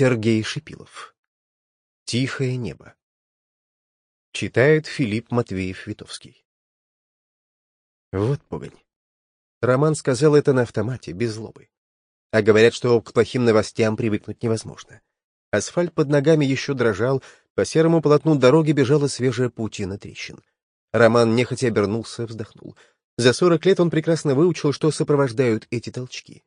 Сергей Шипилов. Тихое небо. Читает Филипп Матвеев-Витовский. Вот погонь. Роман сказал это на автомате, без злобы. А говорят, что к плохим новостям привыкнуть невозможно. Асфальт под ногами еще дрожал, по серому полотну дороги бежала свежая паутина трещин. Роман нехотя обернулся, вздохнул. За сорок лет он прекрасно выучил, что сопровождают эти толчки.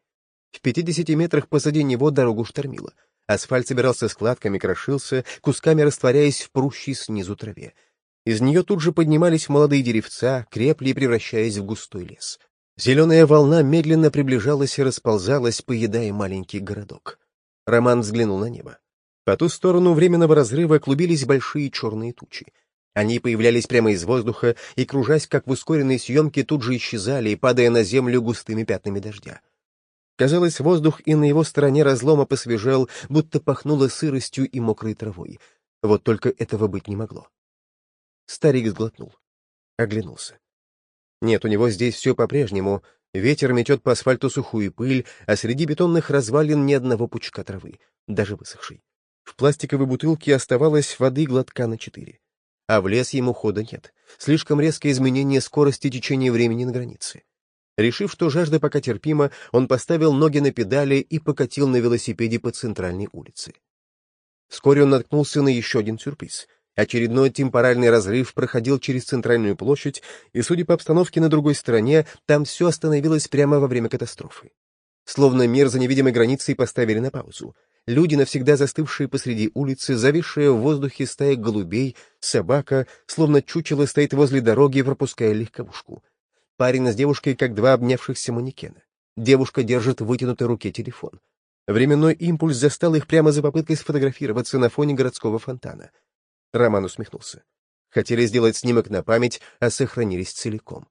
В пятидесяти метрах позади него дорогу штормило. Асфальт собирался складками, крошился, кусками растворяясь в прущей снизу траве. Из нее тут же поднимались молодые деревца, крепли, превращаясь в густой лес. Зеленая волна медленно приближалась и расползалась, поедая маленький городок. Роман взглянул на небо. По ту сторону временного разрыва клубились большие черные тучи. Они появлялись прямо из воздуха и, кружась, как в ускоренной съемке, тут же исчезали, падая на землю густыми пятнами дождя. Казалось, воздух и на его стороне разлома посвежел, будто пахнуло сыростью и мокрой травой. Вот только этого быть не могло. Старик сглотнул. Оглянулся. Нет, у него здесь все по-прежнему. Ветер метет по асфальту сухую пыль, а среди бетонных развалин ни одного пучка травы, даже высохшей. В пластиковой бутылке оставалось воды глотка на четыре. А в лес ему хода нет. Слишком резкое изменение скорости течения времени на границе. Решив, что жажда пока терпима, он поставил ноги на педали и покатил на велосипеде по центральной улице. Вскоре он наткнулся на еще один сюрприз. Очередной темпоральный разрыв проходил через центральную площадь, и, судя по обстановке на другой стороне, там все остановилось прямо во время катастрофы. Словно мир за невидимой границей поставили на паузу люди, навсегда застывшие посреди улицы, зависшая в воздухе стая голубей, собака, словно чучело, стоит возле дороги, пропуская легковушку. Парень с девушкой, как два обнявшихся манекена. Девушка держит в вытянутой руке телефон. Временной импульс застал их прямо за попыткой сфотографироваться на фоне городского фонтана. Роман усмехнулся. Хотели сделать снимок на память, а сохранились целиком.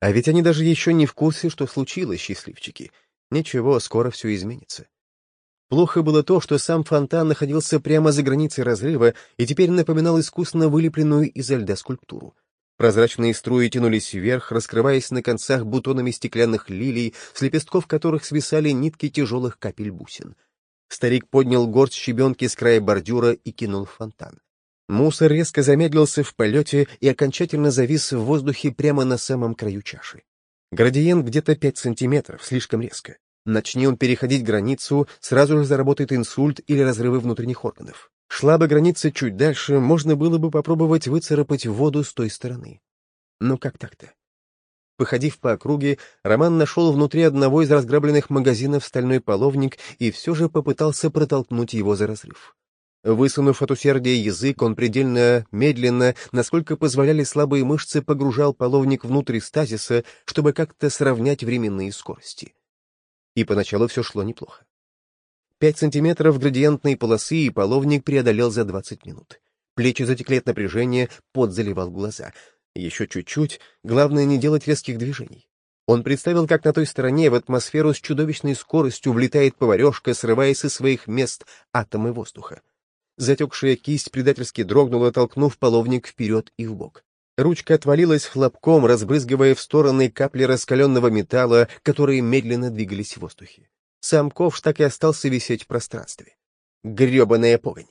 А ведь они даже еще не в курсе, что случилось, счастливчики. Ничего, скоро все изменится. Плохо было то, что сам фонтан находился прямо за границей разрыва и теперь напоминал искусно вылепленную изо льда скульптуру. Прозрачные струи тянулись вверх, раскрываясь на концах бутонами стеклянных лилий, с лепестков которых свисали нитки тяжелых капель бусин. Старик поднял горсть щебенки с края бордюра и кинул в фонтан. Мусор резко замедлился в полете и окончательно завис в воздухе прямо на самом краю чаши. Градиент где-то пять сантиметров, слишком резко. Начни он переходить границу, сразу же заработает инсульт или разрывы внутренних органов. Шла бы граница чуть дальше, можно было бы попробовать выцарапать воду с той стороны. Но как так-то? Походив по округе, Роман нашел внутри одного из разграбленных магазинов стальной половник и все же попытался протолкнуть его за разрыв. Высунув от усердия язык, он предельно медленно, насколько позволяли слабые мышцы, погружал половник внутрь стазиса, чтобы как-то сравнять временные скорости и поначалу все шло неплохо. Пять сантиметров градиентной полосы и половник преодолел за двадцать минут. Плечи затекли от напряжения, пот заливал глаза. Еще чуть-чуть, главное не делать резких движений. Он представил, как на той стороне в атмосферу с чудовищной скоростью влетает поварешка, срываясь из своих мест атомы воздуха. Затекшая кисть предательски дрогнула, толкнув половник вперед и вбок. Ручка отвалилась хлопком, разбрызгивая в стороны капли раскаленного металла, которые медленно двигались в воздухе. Сам ковш так и остался висеть в пространстве. Гребаная погонь!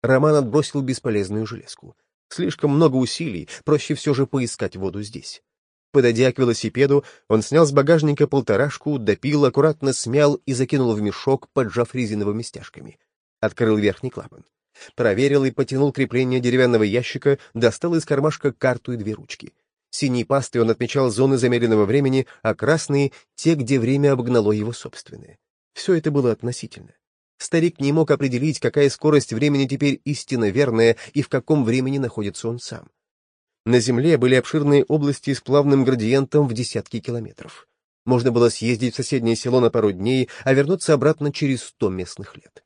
Роман отбросил бесполезную железку. Слишком много усилий, проще все же поискать воду здесь. Подойдя к велосипеду, он снял с багажника полторашку, допил, аккуратно смял и закинул в мешок, поджав резиновыми стяжками. Открыл верхний клапан. Проверил и потянул крепление деревянного ящика, достал из кармашка карту и две ручки. Синей пастой он отмечал зоны замеренного времени, а красные — те, где время обогнало его собственное. Все это было относительно. Старик не мог определить, какая скорость времени теперь истинно верная и в каком времени находится он сам. На Земле были обширные области с плавным градиентом в десятки километров. Можно было съездить в соседнее село на пару дней, а вернуться обратно через сто местных лет.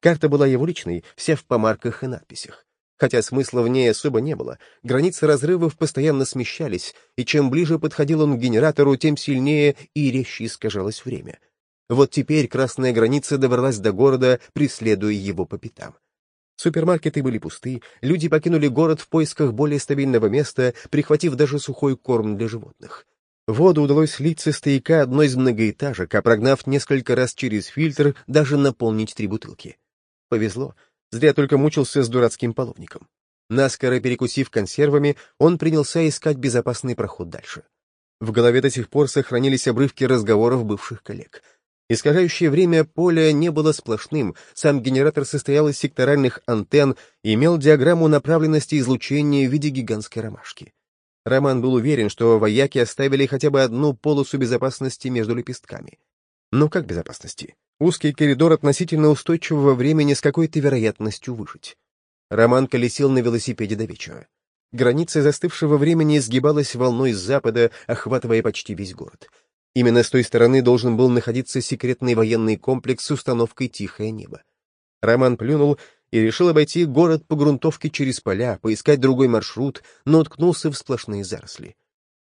Карта была его личной, вся в помарках и надписях. Хотя смысла в ней особо не было, границы разрывов постоянно смещались, и чем ближе подходил он к генератору, тем сильнее и резче искажалось время. Вот теперь красная граница добралась до города, преследуя его по пятам. Супермаркеты были пусты, люди покинули город в поисках более стабильного места, прихватив даже сухой корм для животных. Воду удалось слить со стояка одной из многоэтажек, а прогнав несколько раз через фильтр, даже наполнить три бутылки. Повезло. Зря только мучился с дурацким половником. Наскоро перекусив консервами, он принялся искать безопасный проход дальше. В голове до сих пор сохранились обрывки разговоров бывших коллег. Искажающее время поля не было сплошным, сам генератор состоял из секторальных антенн и имел диаграмму направленности излучения в виде гигантской ромашки. Роман был уверен, что вояки оставили хотя бы одну полосу безопасности между лепестками. Но как безопасности? Узкий коридор относительно устойчивого времени с какой-то вероятностью выжить. Роман колесил на велосипеде до вечера. Граница застывшего времени сгибалась волной с запада, охватывая почти весь город. Именно с той стороны должен был находиться секретный военный комплекс с установкой «Тихое небо». Роман плюнул и решил обойти город по грунтовке через поля, поискать другой маршрут, но уткнулся в сплошные заросли.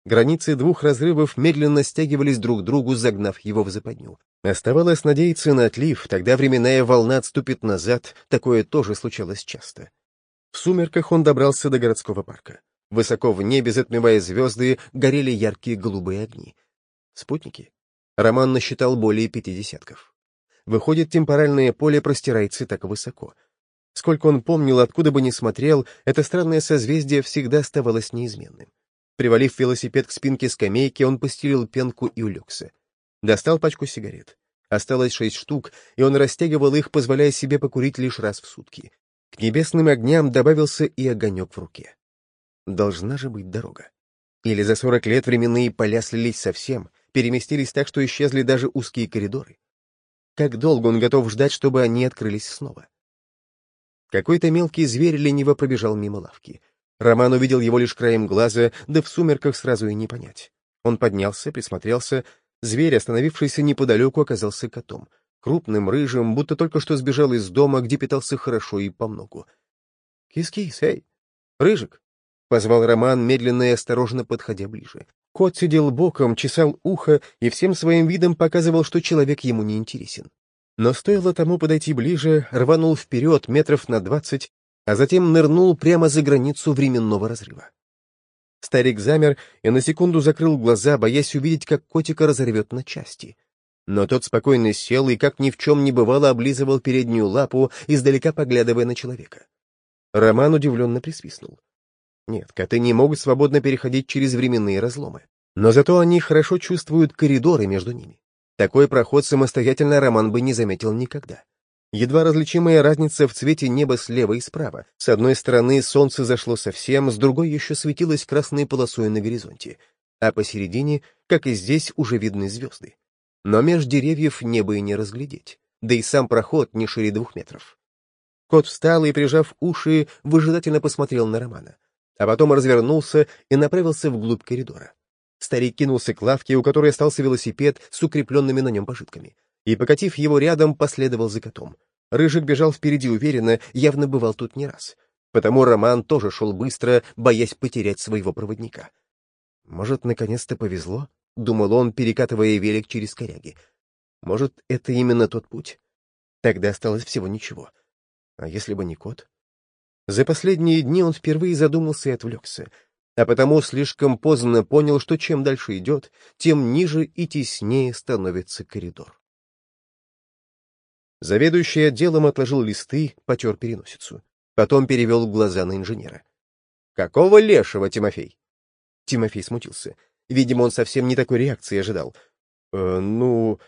Границы двух разрывов медленно стягивались друг к другу, загнав его в западню. Оставалось надеяться на отлив, тогда временная волна отступит назад, такое тоже случалось часто. В сумерках он добрался до городского парка. Высоко в небе, затмевая звезды, горели яркие голубые огни. Спутники? Роман насчитал более пяти десятков. Выходит, темпоральное поле простирается так высоко. Сколько он помнил, откуда бы ни смотрел, это странное созвездие всегда оставалось неизменным. Привалив велосипед к спинке скамейки, он постелил пенку и улегся. Достал пачку сигарет. Осталось шесть штук, и он растягивал их, позволяя себе покурить лишь раз в сутки. К небесным огням добавился и огонек в руке. Должна же быть дорога. Или за сорок лет временные поля слились совсем, переместились так, что исчезли даже узкие коридоры. Как долго он готов ждать, чтобы они открылись снова? Какой-то мелкий зверь лениво пробежал мимо лавки. Роман увидел его лишь краем глаза, да в сумерках сразу и не понять. Он поднялся, присмотрелся. Зверь, остановившийся неподалеку, оказался котом. Крупным, рыжим, будто только что сбежал из дома, где питался хорошо и помногу. «Кис-кис, эй! Рыжик!» — позвал Роман, медленно и осторожно подходя ближе. Кот сидел боком, чесал ухо и всем своим видом показывал, что человек ему не интересен. Но стоило тому подойти ближе, рванул вперед метров на двадцать а затем нырнул прямо за границу временного разрыва. Старик замер и на секунду закрыл глаза, боясь увидеть, как котика разорвет на части. Но тот спокойно сел и, как ни в чем не бывало, облизывал переднюю лапу, издалека поглядывая на человека. Роман удивленно присвистнул. Нет, коты не могут свободно переходить через временные разломы. Но зато они хорошо чувствуют коридоры между ними. Такой проход самостоятельно Роман бы не заметил никогда. Едва различимая разница в цвете неба слева и справа. С одной стороны солнце зашло совсем, с другой еще светилось красной полосой на горизонте, а посередине, как и здесь, уже видны звезды. Но меж деревьев небо и не разглядеть, да и сам проход не шире двух метров. Кот встал и, прижав уши, выжидательно посмотрел на Романа, а потом развернулся и направился вглубь коридора. Старик кинулся к лавке, у которой остался велосипед с укрепленными на нем пожитками и, покатив его рядом, последовал за котом. Рыжик бежал впереди уверенно, явно бывал тут не раз. Потому Роман тоже шел быстро, боясь потерять своего проводника. «Может, наконец-то повезло?» — думал он, перекатывая велик через коряги. «Может, это именно тот путь? Тогда осталось всего ничего. А если бы не кот?» За последние дни он впервые задумался и отвлекся, а потому слишком поздно понял, что чем дальше идет, тем ниже и теснее становится коридор. Заведующий отделом отложил листы, потер переносицу. Потом перевел глаза на инженера. «Какого лешего, Тимофей?» Тимофей смутился. Видимо, он совсем не такой реакции ожидал. «Э, «Ну,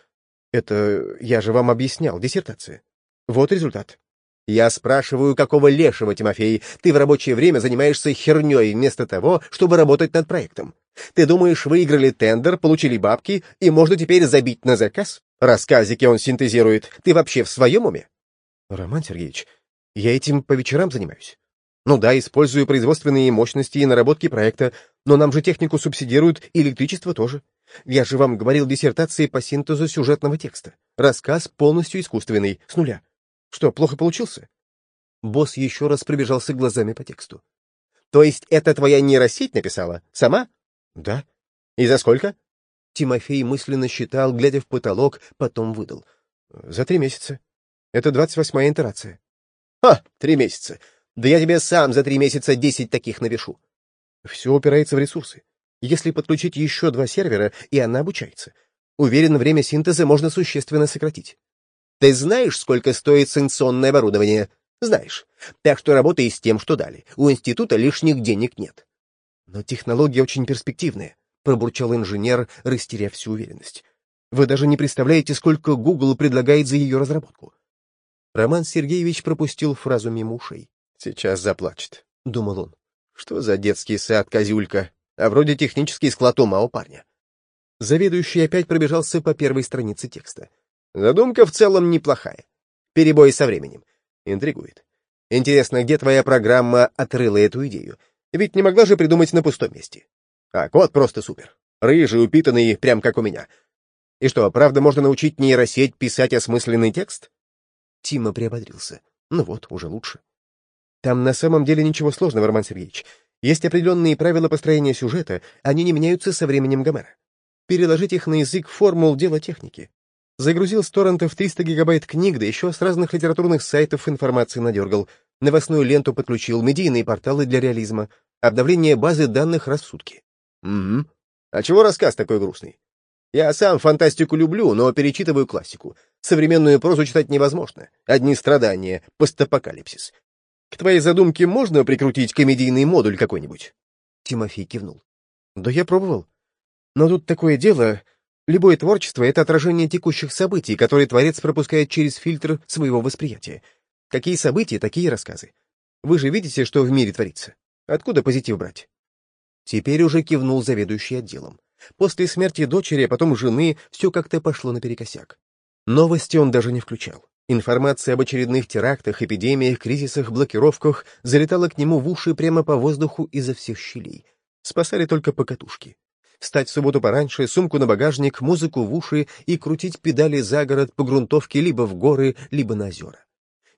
это я же вам объяснял, диссертация. Вот результат». «Я спрашиваю, какого лешего, Тимофей? Ты в рабочее время занимаешься херней вместо того, чтобы работать над проектом. Ты думаешь, выиграли тендер, получили бабки, и можно теперь забить на заказ? Рассказики он синтезирует. Ты вообще в своем уме? Роман Сергеевич, я этим по вечерам занимаюсь. Ну да, использую производственные мощности и наработки проекта, но нам же технику субсидируют и электричество тоже. Я же вам говорил диссертации по синтезу сюжетного текста. Рассказ полностью искусственный, с нуля. Что, плохо получился? Босс еще раз пробежался глазами по тексту. То есть это твоя нейросеть написала? Сама? Да. И за сколько? Тимофей мысленно считал, глядя в потолок, потом выдал. За три месяца. Это двадцать восьмая интерация. Ха, три месяца. Да я тебе сам за три месяца десять таких напишу. Все упирается в ресурсы. Если подключить еще два сервера, и она обучается. Уверен, время синтеза можно существенно сократить. Ты знаешь, сколько стоит санкционное оборудование? Знаешь. Так что работай с тем, что дали. У института лишних денег нет. Но технология очень перспективная, пробурчал инженер, растеряв всю уверенность. Вы даже не представляете, сколько Google предлагает за ее разработку. Роман Сергеевич пропустил фразу мимо ушей. «Сейчас заплачет», — думал он. «Что за детский сад, козюлька? А вроде технический склад ума у парня». Заведующий опять пробежался по первой странице текста. Задумка в целом неплохая. Перебой со временем. Интригует. Интересно, где твоя программа отрыла эту идею? Ведь не могла же придумать на пустом месте. А код просто супер. Рыжий, упитанный, прям как у меня. И что, правда можно научить нейросеть писать осмысленный текст? Тима приободрился. Ну вот, уже лучше. Там на самом деле ничего сложного, Роман Сергеевич. Есть определенные правила построения сюжета, они не меняются со временем Гомера. Переложить их на язык формул — дело техники. Загрузил с торрентов 300 гигабайт книг, да еще с разных литературных сайтов информации надергал. Новостную ленту подключил, медийные порталы для реализма. Обновление базы данных раз в сутки. Угу. А чего рассказ такой грустный? Я сам фантастику люблю, но перечитываю классику. Современную прозу читать невозможно. Одни страдания, постапокалипсис. К твоей задумке можно прикрутить комедийный модуль какой-нибудь? Тимофей кивнул. Да я пробовал. Но тут такое дело, Любое творчество — это отражение текущих событий, которые творец пропускает через фильтр своего восприятия. Какие события, такие рассказы. Вы же видите, что в мире творится. Откуда позитив брать? Теперь уже кивнул заведующий отделом. После смерти дочери, а потом жены, все как-то пошло наперекосяк. Новости он даже не включал. Информация об очередных терактах, эпидемиях, кризисах, блокировках залетала к нему в уши прямо по воздуху изо всех щелей. Спасали только покатушки встать в субботу пораньше, сумку на багажник, музыку в уши и крутить педали за город по грунтовке либо в горы, либо на озера.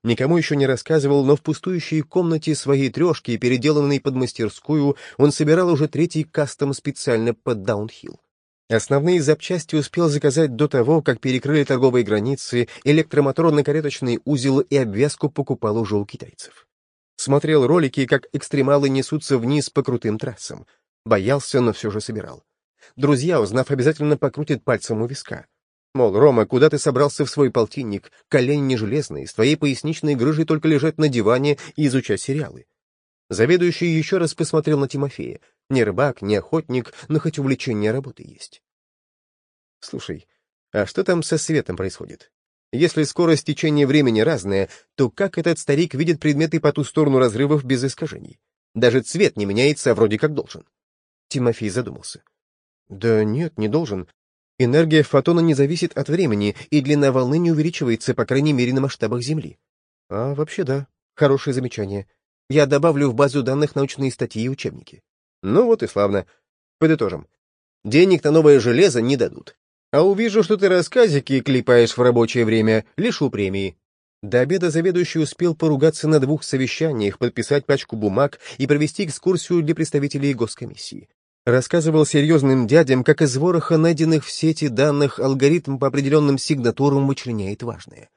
Никому еще не рассказывал, но в пустующей комнате своей трешки, переделанной под мастерскую, он собирал уже третий кастом специально под даунхилл. Основные запчасти успел заказать до того, как перекрыли торговые границы, электромоторно-кареточный узел и обвязку покупал уже у китайцев. Смотрел ролики, как экстремалы несутся вниз по крутым трассам. Боялся, но все же собирал. Друзья, узнав, обязательно покрутят пальцем у виска. Мол, Рома, куда ты собрался в свой полтинник? Колени не железные, с твоей поясничной грыжей только лежать на диване и изучать сериалы. Заведующий еще раз посмотрел на Тимофея. Не рыбак, не охотник, но хоть увлечение работы есть. Слушай, а что там со светом происходит? Если скорость течения времени разная, то как этот старик видит предметы по ту сторону разрывов без искажений? Даже цвет не меняется, а вроде как должен. Тимофей задумался. Да нет, не должен. Энергия фотона не зависит от времени, и длина волны не увеличивается, по крайней мере, на масштабах Земли. А вообще да, хорошее замечание. Я добавлю в базу данных научные статьи и учебники. Ну вот и славно. Подытожим. Денег на новое железо не дадут. А увижу, что ты рассказики клепаешь в рабочее время, лишу премии. До обеда заведующий успел поругаться на двух совещаниях, подписать пачку бумаг и провести экскурсию для представителей госкомиссии. Рассказывал серьезным дядям, как из вороха найденных в сети данных алгоритм по определенным сигнатурам вычленяет важное.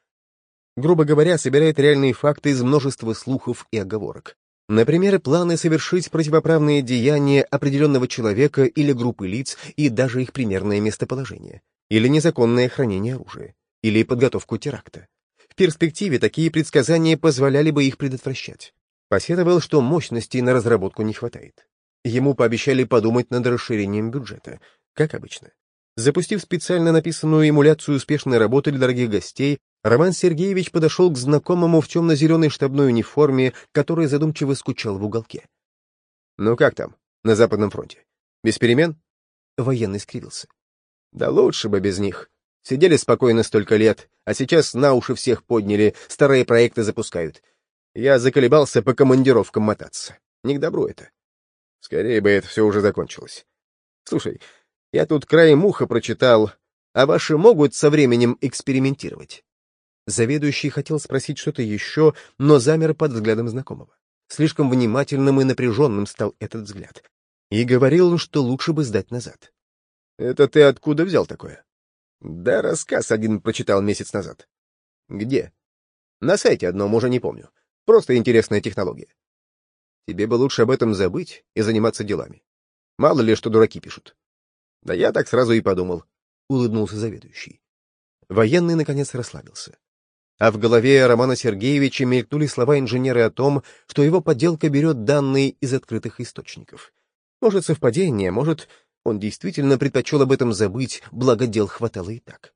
Грубо говоря, собирает реальные факты из множества слухов и оговорок. Например, планы совершить противоправные деяния определенного человека или группы лиц и даже их примерное местоположение. Или незаконное хранение оружия. Или подготовку теракта. В перспективе такие предсказания позволяли бы их предотвращать. Посетовал, что мощностей на разработку не хватает. Ему пообещали подумать над расширением бюджета, как обычно. Запустив специально написанную эмуляцию успешной работы для дорогих гостей, Роман Сергеевич подошел к знакомому в темно-зеленой штабной униформе, который задумчиво скучал в уголке. «Ну как там, на Западном фронте? Без перемен?» Военный скривился. «Да лучше бы без них. Сидели спокойно столько лет, а сейчас на уши всех подняли, старые проекты запускают. Я заколебался по командировкам мотаться. Не к добру это. Скорее бы это все уже закончилось. Слушай, я тут краем уха прочитал, а ваши могут со временем экспериментировать? Заведующий хотел спросить что-то еще, но замер под взглядом знакомого. Слишком внимательным и напряженным стал этот взгляд. И говорил он, что лучше бы сдать назад. — Это ты откуда взял такое? — Да рассказ один прочитал месяц назад. — Где? — На сайте одном, уже не помню. Просто интересная технология. Тебе бы лучше об этом забыть и заниматься делами. Мало ли, что дураки пишут. Да я так сразу и подумал, — улыбнулся заведующий. Военный, наконец, расслабился. А в голове Романа Сергеевича мелькнули слова инженера о том, что его подделка берет данные из открытых источников. Может, совпадение, может, он действительно предпочел об этом забыть, благо дел хватало и так.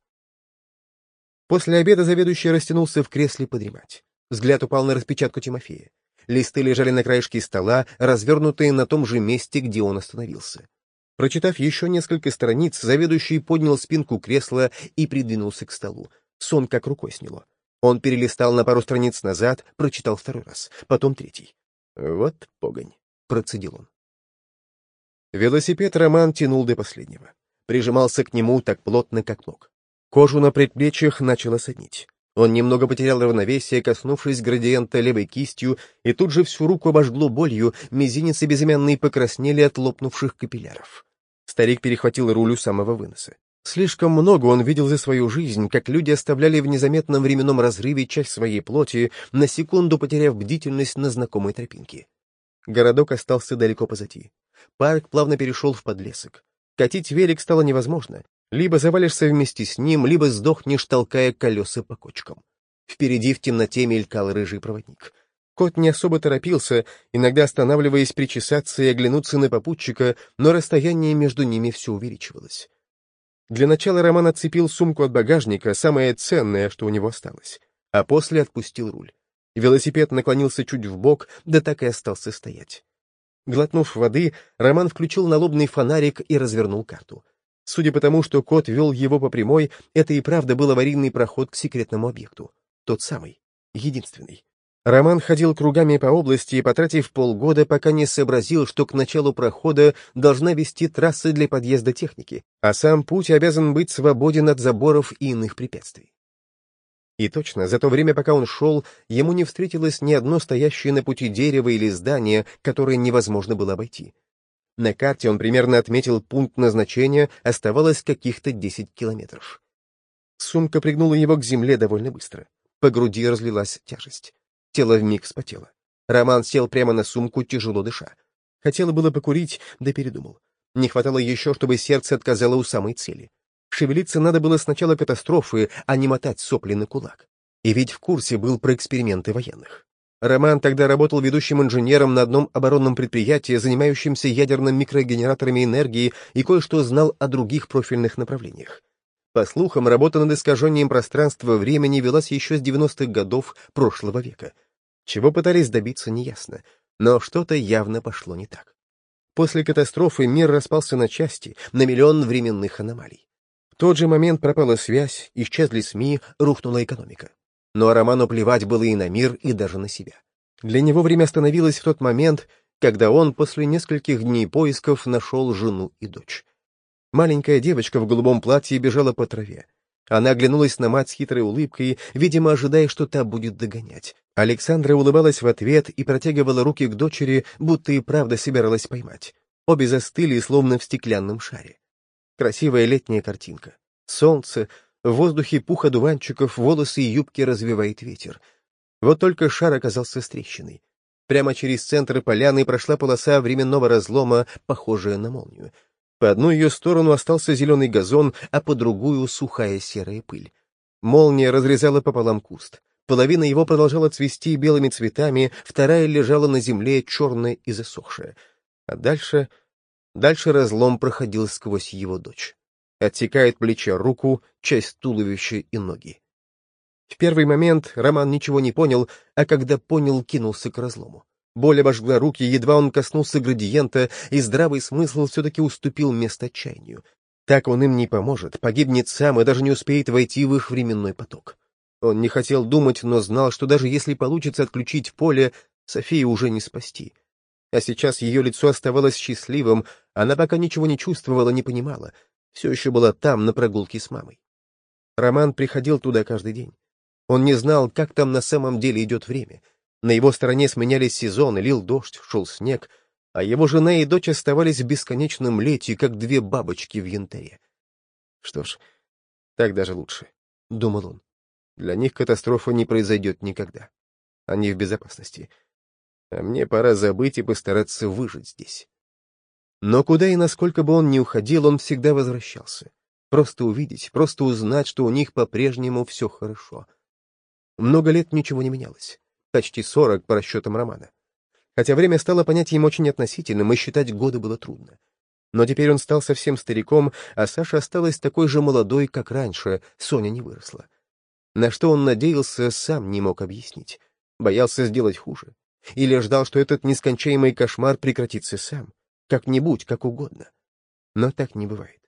После обеда заведующий растянулся в кресле подремать. Взгляд упал на распечатку Тимофея. Листы лежали на краешке стола, развернутые на том же месте, где он остановился. Прочитав еще несколько страниц, заведующий поднял спинку кресла и придвинулся к столу. Сон как рукой сняло. Он перелистал на пару страниц назад, прочитал второй раз, потом третий. «Вот погонь», — процедил он. Велосипед Роман тянул до последнего. Прижимался к нему так плотно, как мог. Кожу на предплечьях начало соднить. Он немного потерял равновесие, коснувшись градиента левой кистью, и тут же всю руку обожгло болью, мизинец и безымянный покраснели от лопнувших капилляров. Старик перехватил руль у самого выноса. Слишком много он видел за свою жизнь, как люди оставляли в незаметном временном разрыве часть своей плоти, на секунду потеряв бдительность на знакомой тропинке. Городок остался далеко позади. Парк плавно перешел в подлесок. Катить велик стало невозможно. Либо завалишься вместе с ним, либо сдохнешь, толкая колеса по кочкам. Впереди в темноте мелькал рыжий проводник. Кот не особо торопился, иногда останавливаясь причесаться и оглянуться на попутчика, но расстояние между ними все увеличивалось. Для начала Роман отцепил сумку от багажника, самое ценное, что у него осталось, а после отпустил руль. Велосипед наклонился чуть в бок, да так и остался стоять. Глотнув воды, Роман включил налобный фонарик и развернул карту. Судя по тому, что кот вел его по прямой, это и правда был аварийный проход к секретному объекту. Тот самый, единственный. Роман ходил кругами по области, потратив полгода, пока не сообразил, что к началу прохода должна вести трасса для подъезда техники, а сам путь обязан быть свободен от заборов и иных препятствий. И точно, за то время, пока он шел, ему не встретилось ни одно стоящее на пути дерево или здание, которое невозможно было обойти. На карте он примерно отметил пункт назначения, оставалось каких-то 10 километров. Сумка пригнула его к земле довольно быстро. По груди разлилась тяжесть. Тело вмиг вспотело. Роман сел прямо на сумку, тяжело дыша. Хотел было покурить, да передумал. Не хватало еще, чтобы сердце отказало у самой цели. Шевелиться надо было с начала катастрофы, а не мотать сопли на кулак. И ведь в курсе был про эксперименты военных. Роман тогда работал ведущим инженером на одном оборонном предприятии, занимающемся ядерными микрогенераторами энергии, и кое-что знал о других профильных направлениях. По слухам, работа над искажением пространства-времени велась еще с 90-х годов прошлого века. Чего пытались добиться, неясно, но что-то явно пошло не так. После катастрофы мир распался на части, на миллион временных аномалий. В тот же момент пропала связь, исчезли СМИ, рухнула экономика. Но Роману плевать было и на мир, и даже на себя. Для него время остановилось в тот момент, когда он после нескольких дней поисков нашел жену и дочь. Маленькая девочка в голубом платье бежала по траве. Она оглянулась на мать с хитрой улыбкой, видимо, ожидая, что та будет догонять. Александра улыбалась в ответ и протягивала руки к дочери, будто и правда собиралась поймать. Обе застыли, словно в стеклянном шаре. Красивая летняя картинка. Солнце, в воздухе пух одуванчиков, волосы и юбки развивает ветер. Вот только шар оказался трещиной. Прямо через центр поляны прошла полоса временного разлома, похожая на молнию. По одну ее сторону остался зеленый газон, а по другую — сухая серая пыль. Молния разрезала пополам куст. Половина его продолжала цвести белыми цветами, вторая лежала на земле, черная и засохшая. А дальше... Дальше разлом проходил сквозь его дочь отсекает плечо, руку, часть туловища и ноги. В первый момент Роман ничего не понял, а когда понял, кинулся к разлому. Боль обожгла руки, едва он коснулся градиента, и здравый смысл все-таки уступил место отчаянию. Так он им не поможет, погибнет сам и даже не успеет войти в их временной поток. Он не хотел думать, но знал, что даже если получится отключить поле, Софию уже не спасти. А сейчас ее лицо оставалось счастливым, она пока ничего не чувствовала, не понимала — все еще была там, на прогулке с мамой. Роман приходил туда каждый день. Он не знал, как там на самом деле идет время. На его стороне сменялись сезоны, лил дождь, шел снег, а его жена и дочь оставались в бесконечном лете, как две бабочки в янтаре. Что ж, так даже лучше, — думал он. Для них катастрофа не произойдет никогда. Они в безопасности. А мне пора забыть и постараться выжить здесь. Но куда и насколько бы он ни уходил, он всегда возвращался. Просто увидеть, просто узнать, что у них по-прежнему все хорошо. Много лет ничего не менялось. Почти сорок по расчетам романа. Хотя время стало понятием очень относительным, и считать годы было трудно. Но теперь он стал совсем стариком, а Саша осталась такой же молодой, как раньше, Соня не выросла. На что он надеялся, сам не мог объяснить. Боялся сделать хуже. Или ждал, что этот нескончаемый кошмар прекратится сам. Как-нибудь, как угодно. Но так не бывает.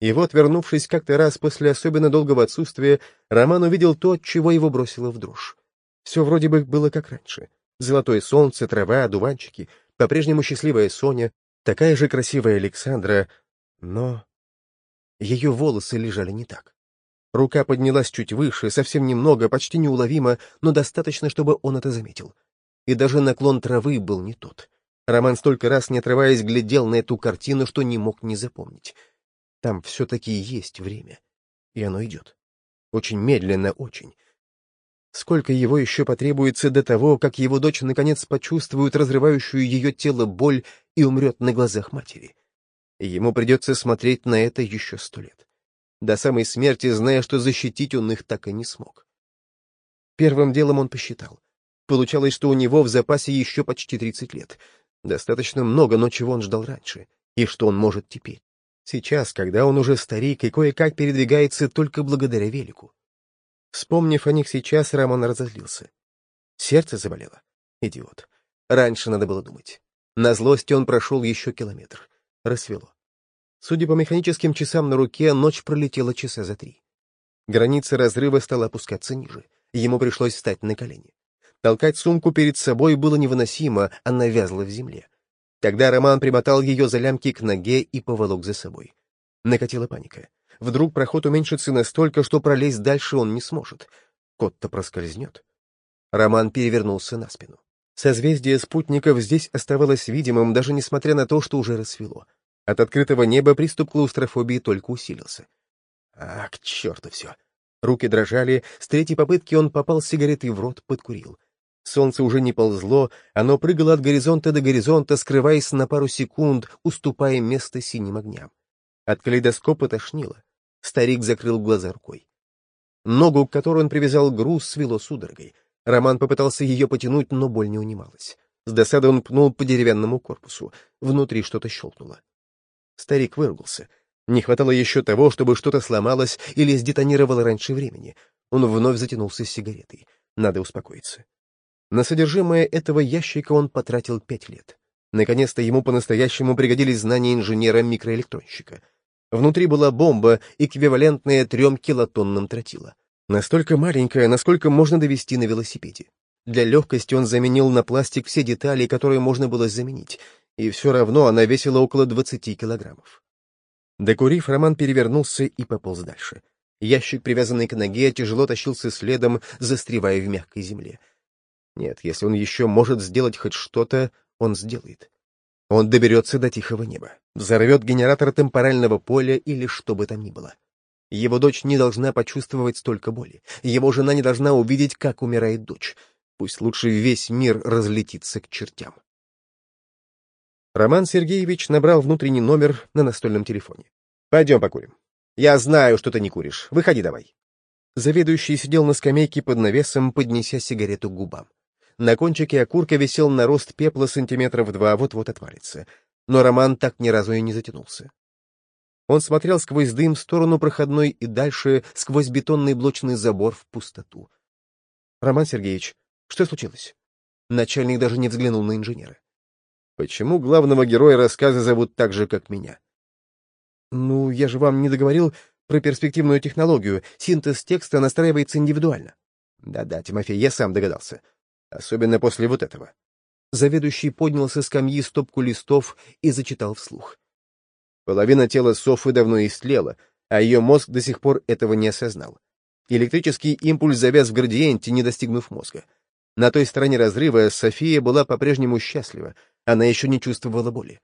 И вот, вернувшись как-то раз после особенно долгого отсутствия, Роман увидел то, чего его бросило в дрожь. Все вроде бы было как раньше. Золотое солнце, трава, одуванчики, по-прежнему счастливая Соня, такая же красивая Александра, но... Ее волосы лежали не так. Рука поднялась чуть выше, совсем немного, почти неуловимо, но достаточно, чтобы он это заметил. И даже наклон травы был не тот. Роман столько раз, не отрываясь, глядел на эту картину, что не мог не запомнить. Там все-таки есть время. И оно идет. Очень медленно, очень. Сколько его еще потребуется до того, как его дочь наконец почувствует разрывающую ее тело боль и умрет на глазах матери? ему придется смотреть на это еще сто лет. До самой смерти, зная, что защитить он их так и не смог. Первым делом он посчитал. Получалось, что у него в запасе еще почти 30 лет. Достаточно много, но чего он ждал раньше? И что он может теперь? Сейчас, когда он уже старик и кое-как передвигается только благодаря велику. Вспомнив о них сейчас, Рамон разозлился. Сердце заболело. Идиот. Раньше надо было думать. На злости он прошел еще километр. Рассвело. Судя по механическим часам на руке, ночь пролетела часа за три. Граница разрыва стала опускаться ниже. Ему пришлось встать на колени. Толкать сумку перед собой было невыносимо, она вязла в земле. Тогда Роман примотал ее за лямки к ноге и поволок за собой. Накатила паника. Вдруг проход уменьшится настолько, что пролезть дальше он не сможет. Кот-то проскользнет. Роман перевернулся на спину. Созвездие спутников здесь оставалось видимым, даже несмотря на то, что уже рассвело. От открытого неба приступ клаустрофобии только усилился. А, к черту все. Руки дрожали, с третьей попытки он попал сигаретой в рот, подкурил. Солнце уже не ползло, оно прыгало от горизонта до горизонта, скрываясь на пару секунд, уступая место синим огням. От калейдоскопа тошнило. Старик закрыл глаза рукой. Ногу, к которой он привязал груз, свело судорогой. Роман попытался ее потянуть, но боль не унималась. С досадой он пнул по деревянному корпусу. Внутри что-то щелкнуло. Старик выругался. Не хватало еще того, чтобы что-то сломалось или сдетонировало раньше времени. Он вновь затянулся с сигаретой. Надо успокоиться. На содержимое этого ящика он потратил пять лет. Наконец-то ему по-настоящему пригодились знания инженера-микроэлектронщика. Внутри была бомба, эквивалентная трем килотоннам тротила. Настолько маленькая, насколько можно довести на велосипеде. Для легкости он заменил на пластик все детали, которые можно было заменить, и все равно она весила около 20 килограммов. Докурив, Роман перевернулся и пополз дальше. Ящик, привязанный к ноге, тяжело тащился следом, застревая в мягкой земле. Нет, если он еще может сделать хоть что-то, он сделает. Он доберется до тихого неба, взорвет генератор темпорального поля или что бы там ни было. Его дочь не должна почувствовать столько боли. Его жена не должна увидеть, как умирает дочь. Пусть лучше весь мир разлетится к чертям. Роман Сергеевич набрал внутренний номер на настольном телефоне. «Пойдем покурим. Я знаю, что ты не куришь. Выходи давай». Заведующий сидел на скамейке под навесом, поднеся сигарету к губам. На кончике окурка висел нарост пепла сантиметров два, вот-вот отвалится. Но Роман так ни разу и не затянулся. Он смотрел сквозь дым в сторону проходной и дальше сквозь бетонный блочный забор в пустоту. — Роман Сергеевич, что случилось? Начальник даже не взглянул на инженера. — Почему главного героя рассказа зовут так же, как меня? — Ну, я же вам не договорил про перспективную технологию. Синтез текста настраивается индивидуально. Да-да, Тимофей, я сам догадался. Особенно после вот этого. Заведующий поднял со скамьи стопку листов и зачитал вслух. Половина тела Софы давно истлела, а ее мозг до сих пор этого не осознал. Электрический импульс завяз в градиенте, не достигнув мозга. На той стороне разрыва София была по-прежнему счастлива, она еще не чувствовала боли.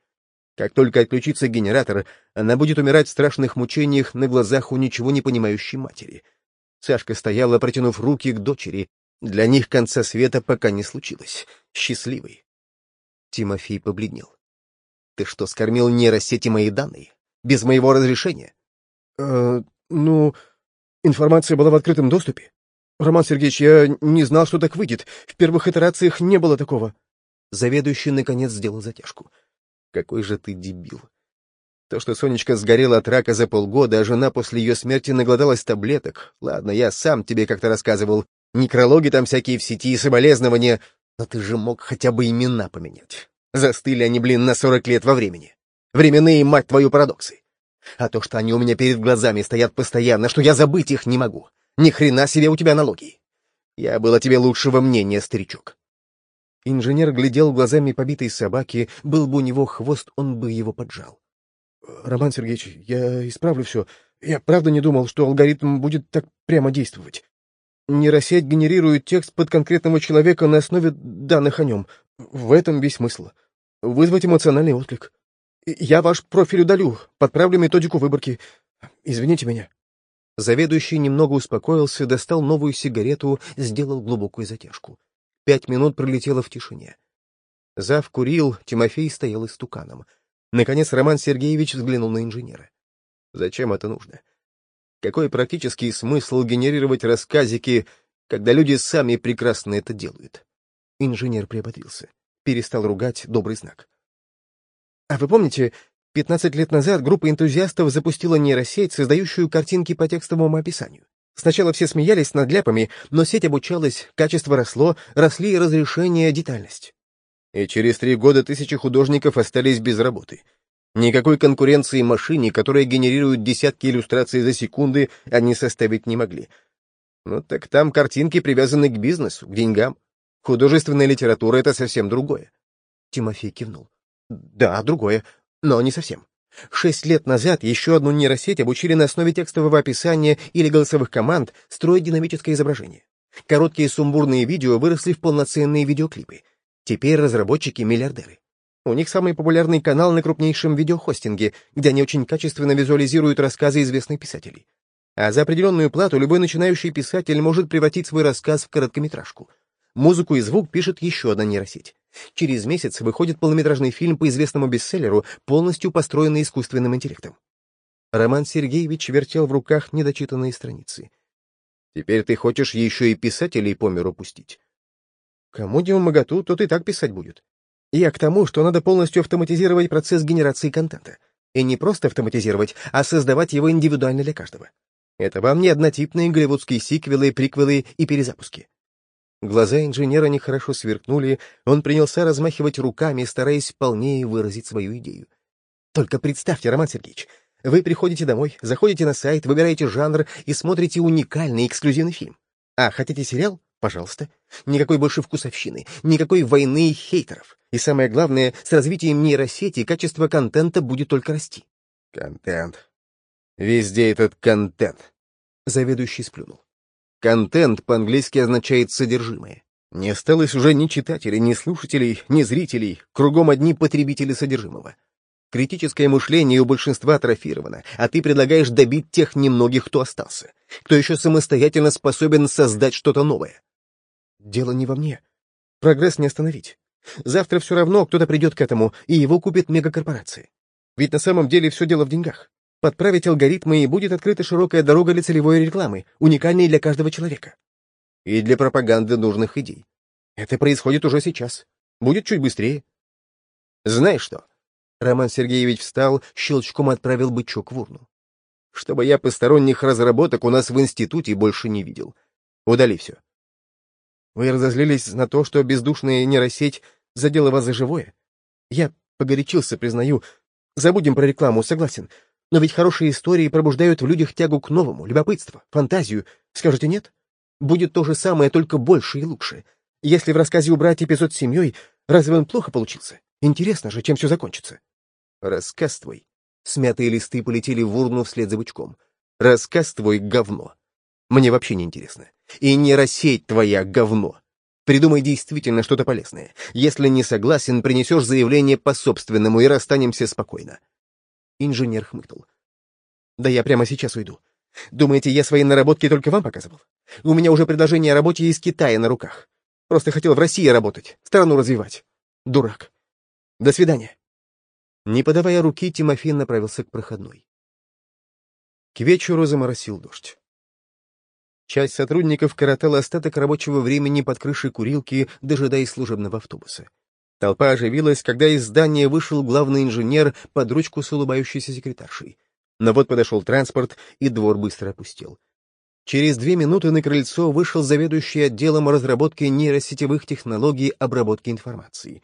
Как только отключится генератор, она будет умирать в страшных мучениях на глазах у ничего не понимающей матери. Сашка стояла, протянув руки к дочери, для них конца света пока не случилось. Счастливый. Тимофей побледнел. Ты что, скормил нейросети мои данные? Без моего разрешения? Э, ну, информация была в открытом доступе. Роман Сергеевич, я не знал, что так выйдет. В первых итерациях не было такого. Заведующий, наконец, сделал затяжку. Какой же ты дебил. То, что Сонечка сгорела от рака за полгода, а жена после ее смерти нагладалась таблеток. Ладно, я сам тебе как-то рассказывал. Некрологи там всякие в сети и соболезнования. Но ты же мог хотя бы имена поменять. Застыли они, блин, на сорок лет во времени. Временные, мать твою, парадоксы. А то, что они у меня перед глазами стоят постоянно, что я забыть их не могу. Ни хрена себе у тебя аналогии. Я был о тебе лучшего мнения, старичок. Инженер глядел глазами побитой собаки, был бы у него хвост, он бы его поджал. — Роман Сергеевич, я исправлю все. Я правда не думал, что алгоритм будет так прямо действовать. Нейросеть генерирует текст под конкретного человека на основе данных о нем. В этом весь смысл. Вызвать эмоциональный отклик. Я ваш профиль удалю, подправлю методику выборки. Извините меня. Заведующий немного успокоился, достал новую сигарету, сделал глубокую затяжку. Пять минут пролетело в тишине. Зав курил, Тимофей стоял истуканом. Наконец Роман Сергеевич взглянул на инженера. Зачем это нужно? Какой практический смысл генерировать рассказики, когда люди сами прекрасно это делают? Инженер приободрился. Перестал ругать, добрый знак. А вы помните, 15 лет назад группа энтузиастов запустила нейросеть, создающую картинки по текстовому описанию. Сначала все смеялись над ляпами, но сеть обучалась, качество росло, росли разрешение, детальность. И через три года тысячи художников остались без работы. Никакой конкуренции машине, которая генерирует десятки иллюстраций за секунды, они составить не могли. Ну так там картинки привязаны к бизнесу, к деньгам. Художественная литература — это совсем другое. Тимофей кивнул. Да, другое, но не совсем. Шесть лет назад еще одну нейросеть обучили на основе текстового описания или голосовых команд строить динамическое изображение. Короткие сумбурные видео выросли в полноценные видеоклипы. Теперь разработчики — миллиардеры. У них самый популярный канал на крупнейшем видеохостинге, где они очень качественно визуализируют рассказы известных писателей. А за определенную плату любой начинающий писатель может превратить свой рассказ в короткометражку. Музыку и звук пишет еще одна нейросеть. Через месяц выходит полнометражный фильм по известному бестселлеру, полностью построенный искусственным интеллектом. Роман Сергеевич вертел в руках недочитанные страницы. «Теперь ты хочешь еще и писателей по миру пустить?» «Кому Дима Магату, тот и так писать будет. Я к тому, что надо полностью автоматизировать процесс генерации контента. И не просто автоматизировать, а создавать его индивидуально для каждого. Это вам не однотипные голливудские сиквелы, приквелы и перезапуски. Глаза инженера нехорошо сверкнули, он принялся размахивать руками, стараясь полнее выразить свою идею. Только представьте, Роман Сергеевич, вы приходите домой, заходите на сайт, выбираете жанр и смотрите уникальный эксклюзивный фильм. А хотите сериал? Пожалуйста. Никакой больше вкусовщины, никакой войны и хейтеров. И самое главное, с развитием нейросети качество контента будет только расти. Контент. Везде этот контент. Заведующий сплюнул. Контент по-английски означает «содержимое». Не осталось уже ни читателей, ни слушателей, ни зрителей, кругом одни потребители содержимого. Критическое мышление у большинства атрофировано, а ты предлагаешь добить тех немногих, кто остался, кто еще самостоятельно способен создать что-то новое. Дело не во мне. Прогресс не остановить. Завтра все равно кто-то придет к этому, и его купит мегакорпорации. Ведь на самом деле все дело в деньгах подправить алгоритмы, и будет открыта широкая дорога для целевой рекламы, уникальной для каждого человека. И для пропаганды нужных идей. Это происходит уже сейчас. Будет чуть быстрее. Знаешь что? Роман Сергеевич встал, щелчком отправил бычок в урну. Чтобы я посторонних разработок у нас в институте больше не видел. Удали все. Вы разозлились на то, что бездушная нейросеть задела вас за живое? Я погорячился, признаю. Забудем про рекламу, согласен. Но ведь хорошие истории пробуждают в людях тягу к новому, любопытство, фантазию. Скажете нет? Будет то же самое, только больше и лучше. Если в рассказе убрать эпизод с семьей, разве он плохо получился? Интересно же, чем все закончится. Рассказ твой. Смятые листы полетели в урну вслед за бычком. Рассказ твой — говно. Мне вообще не интересно. И не рассеять твоя говно. Придумай действительно что-то полезное. Если не согласен, принесешь заявление по собственному и расстанемся спокойно. Инженер хмыкнул. «Да я прямо сейчас уйду. Думаете, я свои наработки только вам показывал? У меня уже предложение о работе из Китая на руках. Просто хотел в России работать, страну развивать. Дурак. До свидания». Не подавая руки, Тимофей направился к проходной. К вечеру заморосил дождь. Часть сотрудников коротала остаток рабочего времени под крышей курилки, дожидаясь служебного автобуса. Толпа оживилась, когда из здания вышел главный инженер под ручку с улыбающейся секретаршей. Но вот подошел транспорт, и двор быстро опустел. Через две минуты на крыльцо вышел заведующий отделом разработки нейросетевых технологий обработки информации.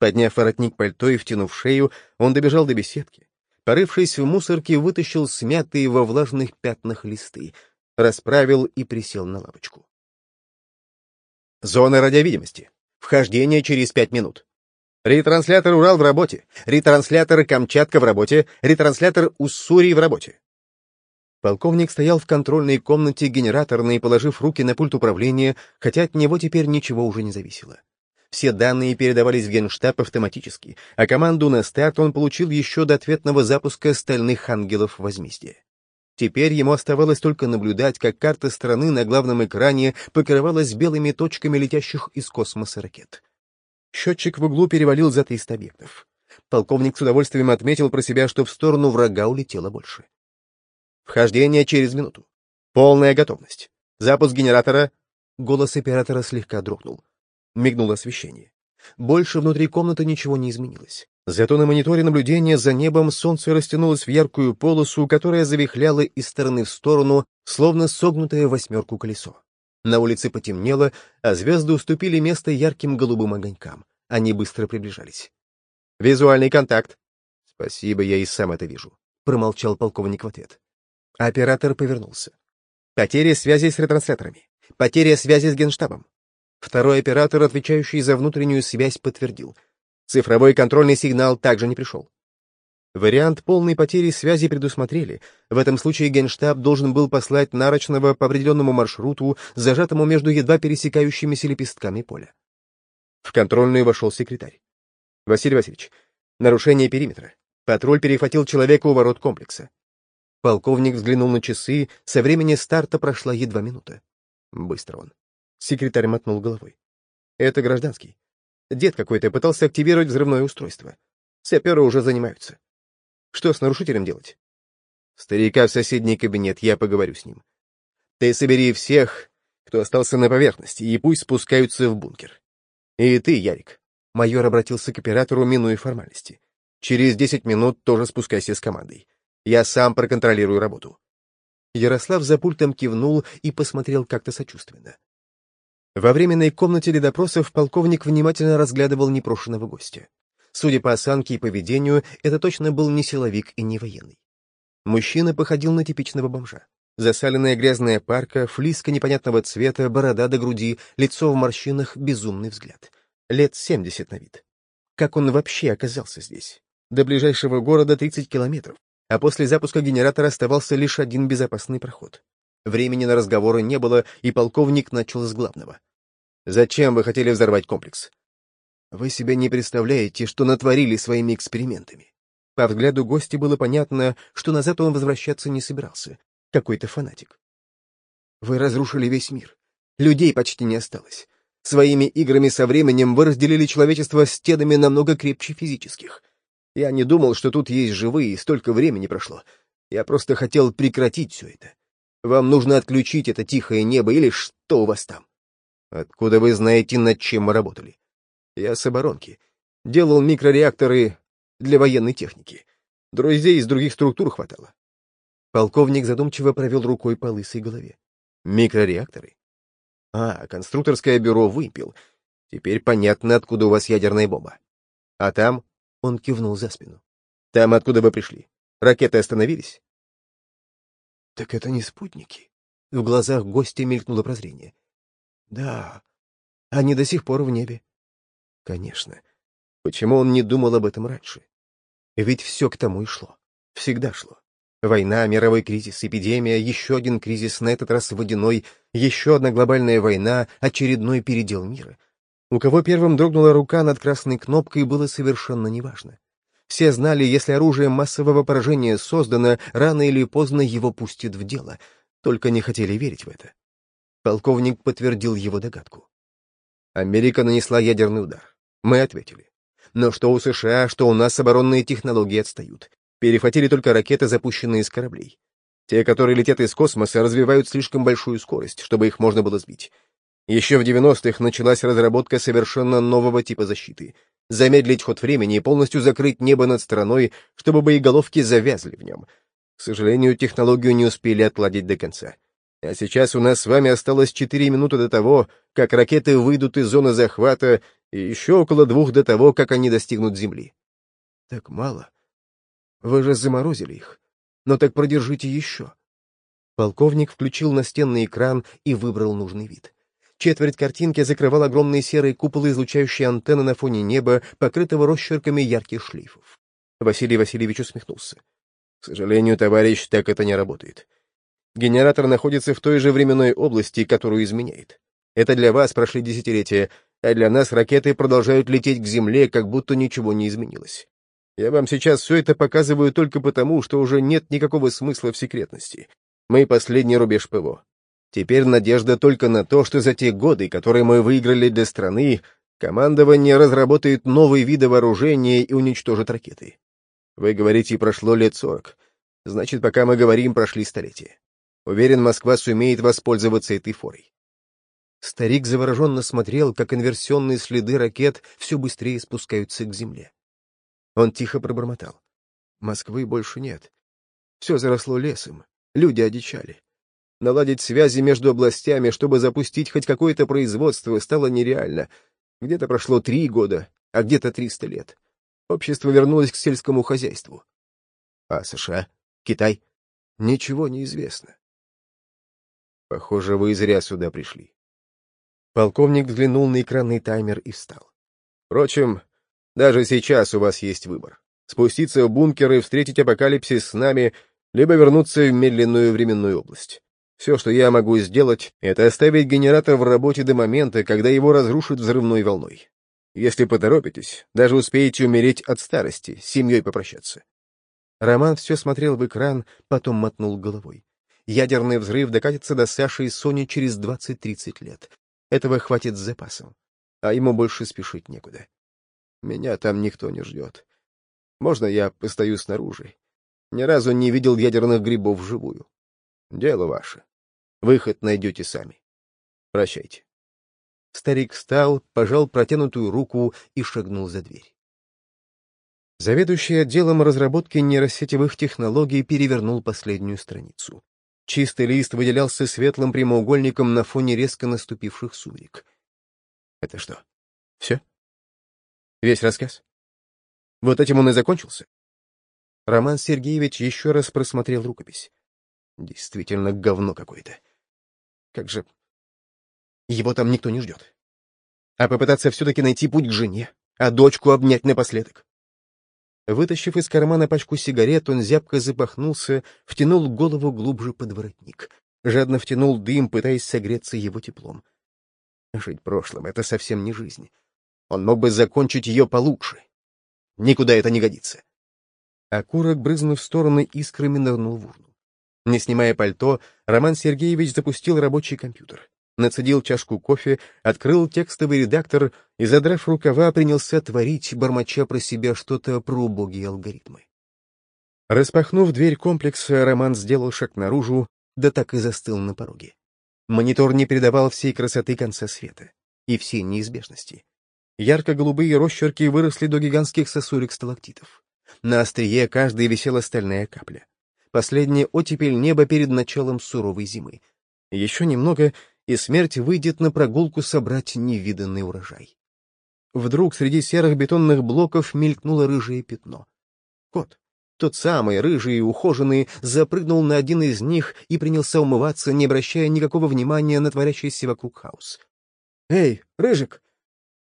Подняв воротник пальто и втянув шею, он добежал до беседки. Порывшись в мусорке, вытащил смятые во влажных пятнах листы, расправил и присел на лавочку. Зона радиовидимости. Вхождение через пять минут. Ретранслятор Урал в работе. Ретранслятор Камчатка в работе. Ретранслятор Уссурий в работе. Полковник стоял в контрольной комнате генераторной, положив руки на пульт управления, хотя от него теперь ничего уже не зависело. Все данные передавались в генштаб автоматически, а команду на старт он получил еще до ответного запуска «Стальных ангелов возмездия». Теперь ему оставалось только наблюдать, как карта страны на главном экране покрывалась белыми точками летящих из космоса ракет. Счетчик в углу перевалил за 300 объектов. Полковник с удовольствием отметил про себя, что в сторону врага улетело больше. Вхождение через минуту. Полная готовность. Запуск генератора. Голос оператора слегка дрогнул. Мигнуло освещение. Больше внутри комнаты ничего не изменилось. Зато на мониторе наблюдения за небом солнце растянулось в яркую полосу, которая завихляла из стороны в сторону, словно согнутое восьмерку колесо. На улице потемнело, а звезды уступили место ярким голубым огонькам. Они быстро приближались. «Визуальный контакт». «Спасибо, я и сам это вижу», — промолчал полковник в ответ. Оператор повернулся. «Потеря связи с ретрансляторами. Потеря связи с генштабом. Второй оператор, отвечающий за внутреннюю связь, подтвердил. Цифровой контрольный сигнал также не пришел. Вариант полной потери связи предусмотрели. В этом случае Генштаб должен был послать нарочного по определенному маршруту, зажатому между едва пересекающимися лепестками поля. В контрольную вошел секретарь. «Василий Васильевич, нарушение периметра. Патруль перехватил человека у ворот комплекса». Полковник взглянул на часы, со времени старта прошла едва минута. Быстро он. Секретарь мотнул головой. Это гражданский. Дед какой-то пытался активировать взрывное устройство. Саперы уже занимаются. Что с нарушителем делать? Старика в соседний кабинет, я поговорю с ним. Ты собери всех, кто остался на поверхности, и пусть спускаются в бункер. И ты, Ярик. Майор обратился к оператору, минуя формальности. Через десять минут тоже спускайся с командой. Я сам проконтролирую работу. Ярослав за пультом кивнул и посмотрел как-то сочувственно. Во временной комнате для допросов полковник внимательно разглядывал непрошенного гостя. Судя по осанке и поведению, это точно был не силовик и не военный. Мужчина походил на типичного бомжа. Засаленная грязная парка, флиска непонятного цвета, борода до груди, лицо в морщинах, безумный взгляд. Лет семьдесят на вид. Как он вообще оказался здесь? До ближайшего города 30 километров, а после запуска генератора оставался лишь один безопасный проход. Времени на разговоры не было, и полковник начал с главного. Зачем вы хотели взорвать комплекс? Вы себе не представляете, что натворили своими экспериментами. По взгляду гостя было понятно, что назад он возвращаться не собирался. Какой-то фанатик. Вы разрушили весь мир. Людей почти не осталось. Своими играми со временем вы разделили человечество стенами намного крепче физических. Я не думал, что тут есть живые, и столько времени прошло. Я просто хотел прекратить все это. Вам нужно отключить это тихое небо или что у вас там? Откуда вы знаете, над чем мы работали? Я с оборонки. Делал микрореакторы для военной техники. Друзей из других структур хватало. Полковник задумчиво провел рукой по лысой голове. Микрореакторы? А, конструкторское бюро «Вымпел». Теперь понятно, откуда у вас ядерная бомба. А там... Он кивнул за спину. Там, откуда вы пришли. Ракеты остановились? Так это не спутники. В глазах гостя мелькнуло прозрение. Да, они до сих пор в небе. Конечно. Почему он не думал об этом раньше? Ведь все к тому и шло. Всегда шло. Война, мировой кризис, эпидемия, еще один кризис, на этот раз водяной, еще одна глобальная война, очередной передел мира. У кого первым дрогнула рука над красной кнопкой, было совершенно неважно. Все знали, если оружие массового поражения создано, рано или поздно его пустят в дело, только не хотели верить в это. Полковник подтвердил его догадку. Америка нанесла ядерный удар. Мы ответили. Но что у США, что у нас оборонные технологии отстают. Перехватили только ракеты, запущенные из кораблей. Те, которые летят из космоса, развивают слишком большую скорость, чтобы их можно было сбить. Еще в 90-х началась разработка совершенно нового типа защиты. Замедлить ход времени и полностью закрыть небо над страной, чтобы боеголовки завязли в нем. К сожалению, технологию не успели отладить до конца. А сейчас у нас с вами осталось 4 минуты до того, как ракеты выйдут из зоны захвата, и еще около двух до того, как они достигнут Земли. Так мало. Вы же заморозили их. Но так продержите еще. Полковник включил настенный экран и выбрал нужный вид. Четверть картинки закрывал огромный серый купол излучающей антенны на фоне неба, покрытого росчерками ярких шлейфов. Василий Васильевич усмехнулся. — К сожалению, товарищ, так это не работает. Генератор находится в той же временной области, которую изменяет. Это для вас прошли десятилетия, а для нас ракеты продолжают лететь к Земле, как будто ничего не изменилось. Я вам сейчас все это показываю только потому, что уже нет никакого смысла в секретности. Мы последний рубеж ПВО. Теперь надежда только на то, что за те годы, которые мы выиграли для страны, командование разработает новые виды вооружения и уничтожит ракеты. Вы говорите, прошло лет сорок. Значит, пока мы говорим, прошли столетия. Уверен, Москва сумеет воспользоваться этой форой. Старик завороженно смотрел, как инверсионные следы ракет все быстрее спускаются к земле. Он тихо пробормотал. Москвы больше нет. Все заросло лесом, люди одичали. Наладить связи между областями, чтобы запустить хоть какое-то производство, стало нереально. Где-то прошло три года, а где-то триста лет. Общество вернулось к сельскому хозяйству. А США? Китай? Ничего не известно. Похоже, вы зря сюда пришли. Полковник взглянул на экранный таймер и встал. Впрочем, даже сейчас у вас есть выбор. Спуститься в бункер и встретить апокалипсис с нами, либо вернуться в медленную временную область. Все, что я могу сделать, это оставить генератор в работе до момента, когда его разрушат взрывной волной. Если поторопитесь, даже успеете умереть от старости, с семьей попрощаться. Роман все смотрел в экран, потом мотнул головой. Ядерный взрыв докатится до Саши и Сони через 20-30 лет. Этого хватит с запасом. А ему больше спешить некуда. Меня там никто не ждет. Можно я постою снаружи? Ни разу не видел ядерных грибов вживую. Дело ваше. Выход найдете сами. Прощайте. Старик встал, пожал протянутую руку и шагнул за дверь. Заведующий отделом разработки нейросетевых технологий перевернул последнюю страницу. Чистый лист выделялся светлым прямоугольником на фоне резко наступивших сумерек. Это что, все? Весь рассказ? Вот этим он и закончился? Роман Сергеевич еще раз просмотрел рукопись. Действительно говно какое-то. Как же... Его там никто не ждет. А попытаться все-таки найти путь к жене, а дочку обнять напоследок. Вытащив из кармана пачку сигарет, он зябко запахнулся, втянул голову глубже под воротник. Жадно втянул дым, пытаясь согреться его теплом. Жить прошлым — это совсем не жизнь. Он мог бы закончить ее получше. Никуда это не годится. Окурок, брызнув в стороны, искрами нырнул в урну. Не снимая пальто, Роман Сергеевич запустил рабочий компьютер. Нацедил чашку кофе, открыл текстовый редактор и, задрав рукава, принялся творить, бормоча про себя что-то про убогие алгоритмы. Распахнув дверь комплекса, Роман сделал шаг наружу, да так и застыл на пороге. Монитор не передавал всей красоты конца света и всей неизбежности. Ярко-голубые росчерки выросли до гигантских сосулек сталактитов. На острие каждой висела стальная капля последняя оттепель неба перед началом суровой зимы. Еще немного, и смерть выйдет на прогулку собрать невиданный урожай. Вдруг среди серых бетонных блоков мелькнуло рыжее пятно. Кот, тот самый, рыжий и ухоженный, запрыгнул на один из них и принялся умываться, не обращая никакого внимания на творящийся вокруг хаос. — Эй, Рыжик,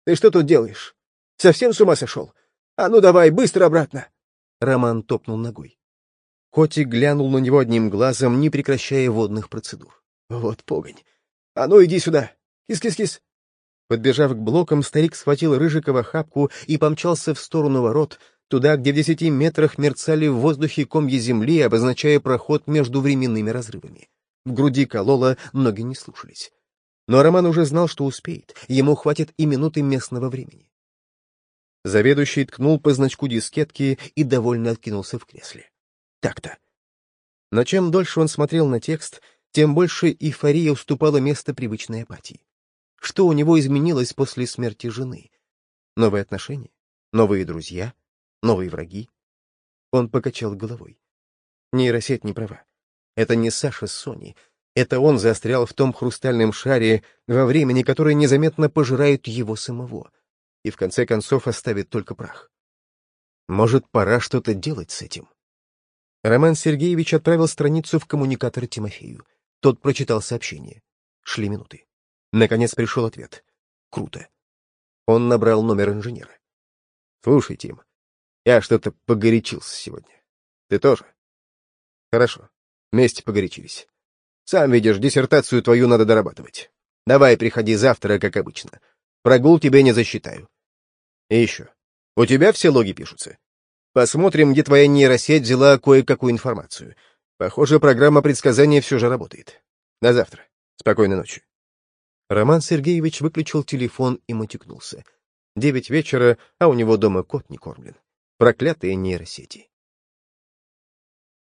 ты что тут делаешь? Совсем с ума сошел? А ну давай, быстро обратно! Роман топнул ногой. Котик глянул на него одним глазом, не прекращая водных процедур. Вот погонь. А ну иди сюда. Кис-кис-кис. Подбежав к блокам, старик схватил Рыжикова хапку и помчался в сторону ворот, туда, где в десяти метрах мерцали в воздухе комья земли, обозначая проход между временными разрывами. В груди кололо, ноги не слушались. Но Роман уже знал, что успеет, ему хватит и минуты местного времени. Заведующий ткнул по значку дискетки и довольно откинулся в кресле. Так-то. Но чем дольше он смотрел на текст, тем больше эйфория уступала место привычной апатии. Что у него изменилось после смерти жены? Новые отношения? Новые друзья? Новые враги? Он покачал головой. Нейросеть не права. Это не Саша с Соней. Это он застрял в том хрустальном шаре во времени, которое незаметно пожирает его самого. И в конце концов оставит только прах. Может, пора что-то делать с этим? Роман Сергеевич отправил страницу в коммуникатор Тимофею. Тот прочитал сообщение. Шли минуты. Наконец пришел ответ. Круто. Он набрал номер инженера. «Слушай, Тим, я что-то погорячился сегодня. Ты тоже?» «Хорошо. Вместе погорячились. Сам видишь, диссертацию твою надо дорабатывать. Давай приходи завтра, как обычно. Прогул тебе не засчитаю. И еще. У тебя все логи пишутся. Посмотрим, где твоя нейросеть взяла кое-какую информацию. Похоже, программа предсказания все же работает. До завтра. Спокойной ночи. Роман Сергеевич выключил телефон и матюкнулся. Девять вечера, а у него дома кот не кормлен. Проклятые нейросети.